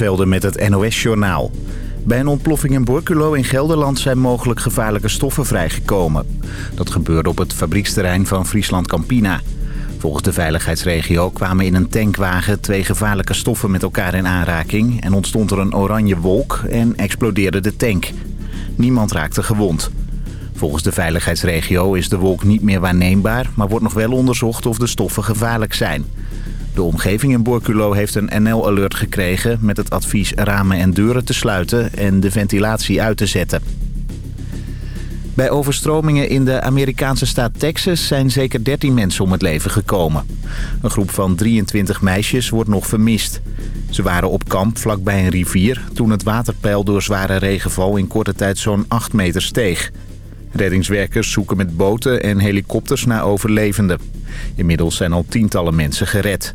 Zonnevelde met het NOS-journaal. Bij een ontploffing in Borculo in Gelderland zijn mogelijk gevaarlijke stoffen vrijgekomen. Dat gebeurde op het fabrieksterrein van Friesland Campina. Volgens de veiligheidsregio kwamen in een tankwagen twee gevaarlijke stoffen met elkaar in aanraking... en ontstond er een oranje wolk en explodeerde de tank. Niemand raakte gewond. Volgens de veiligheidsregio is de wolk niet meer waarneembaar... maar wordt nog wel onderzocht of de stoffen gevaarlijk zijn... De omgeving in Borculo heeft een NL-alert gekregen met het advies ramen en deuren te sluiten en de ventilatie uit te zetten. Bij overstromingen in de Amerikaanse staat Texas zijn zeker 13 mensen om het leven gekomen. Een groep van 23 meisjes wordt nog vermist. Ze waren op kamp vlakbij een rivier toen het waterpeil door zware regenval in korte tijd zo'n 8 meter steeg. Reddingswerkers zoeken met boten en helikopters naar overlevenden. Inmiddels zijn al tientallen mensen gered.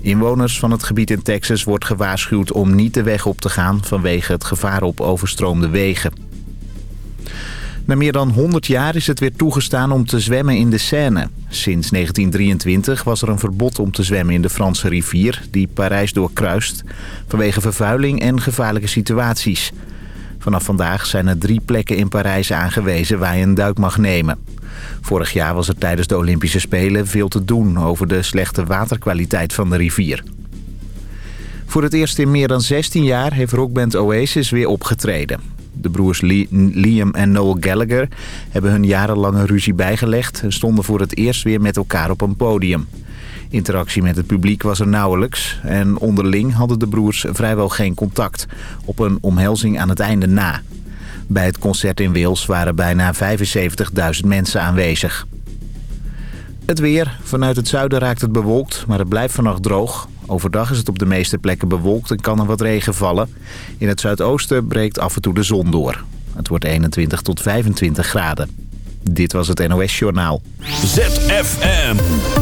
Inwoners van het gebied in Texas wordt gewaarschuwd om niet de weg op te gaan... vanwege het gevaar op overstroomde wegen. Na meer dan 100 jaar is het weer toegestaan om te zwemmen in de Seine. Sinds 1923 was er een verbod om te zwemmen in de Franse rivier... die Parijs doorkruist vanwege vervuiling en gevaarlijke situaties... Vanaf vandaag zijn er drie plekken in Parijs aangewezen waar je een duik mag nemen. Vorig jaar was er tijdens de Olympische Spelen veel te doen over de slechte waterkwaliteit van de rivier. Voor het eerst in meer dan 16 jaar heeft rockband Oasis weer opgetreden. De broers Liam en Noel Gallagher hebben hun jarenlange ruzie bijgelegd... en stonden voor het eerst weer met elkaar op een podium. Interactie met het publiek was er nauwelijks en onderling hadden de broers vrijwel geen contact. Op een omhelzing aan het einde na. Bij het concert in Wales waren bijna 75.000 mensen aanwezig. Het weer. Vanuit het zuiden raakt het bewolkt, maar het blijft vannacht droog. Overdag is het op de meeste plekken bewolkt en kan er wat regen vallen. In het zuidoosten breekt af en toe de zon door. Het wordt 21 tot 25 graden. Dit was het NOS Journaal. ZFM.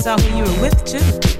saw who you were with too.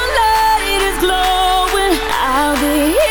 glowing, I'll be in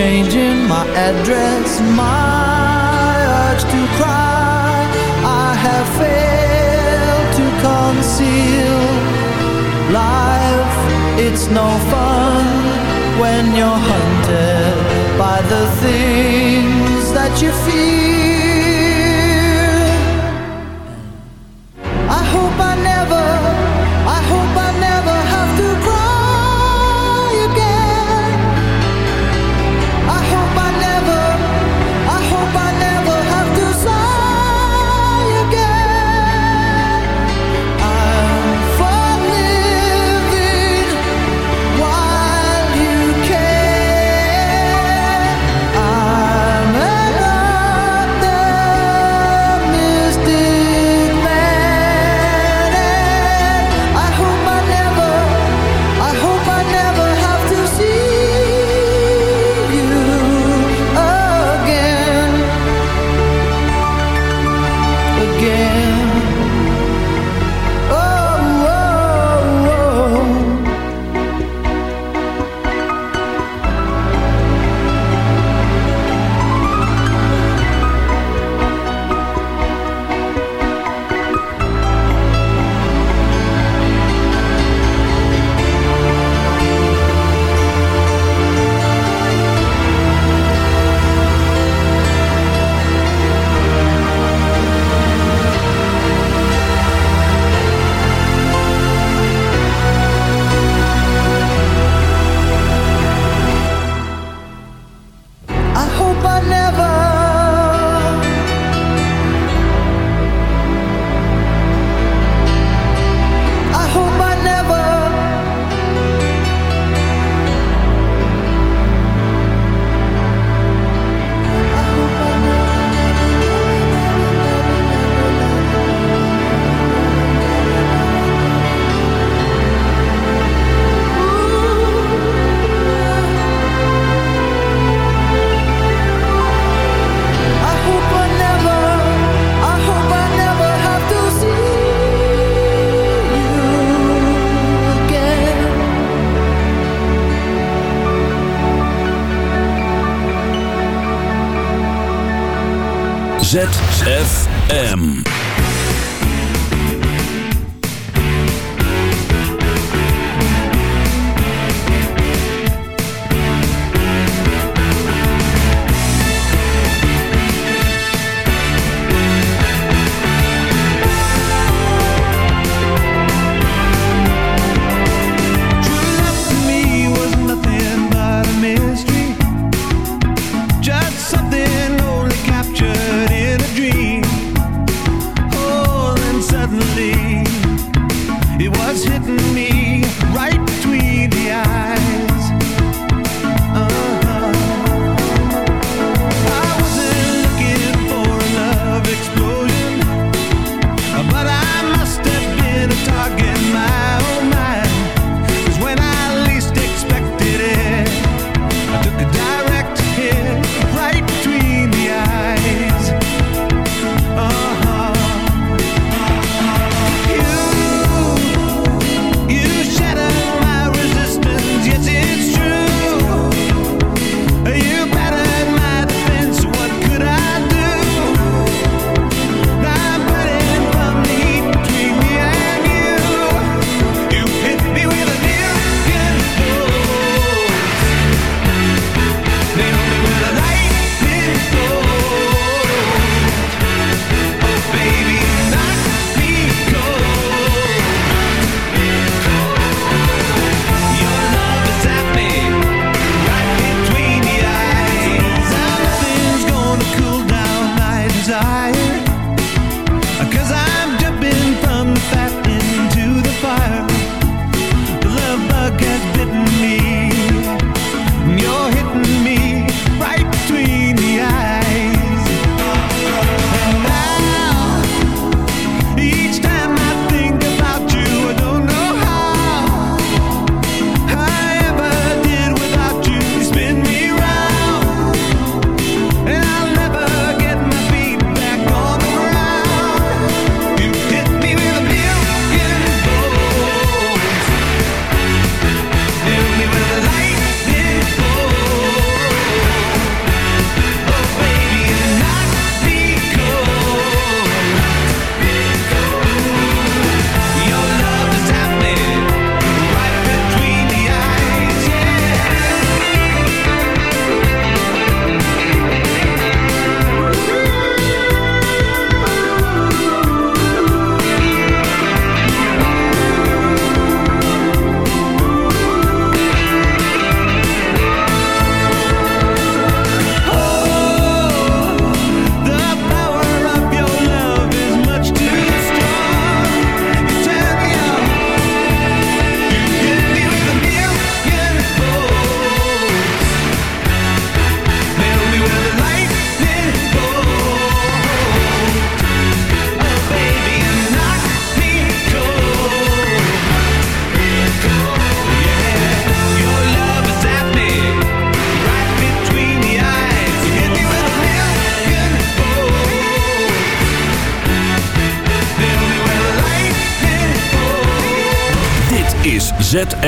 Changing my address,